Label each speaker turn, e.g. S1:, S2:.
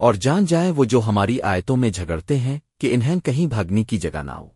S1: اور جان جائے وہ جو ہماری آیتوں میں جھگڑتے ہیں کہ انہیں کہیں بھاگنی کی جگہ نہ ہو۔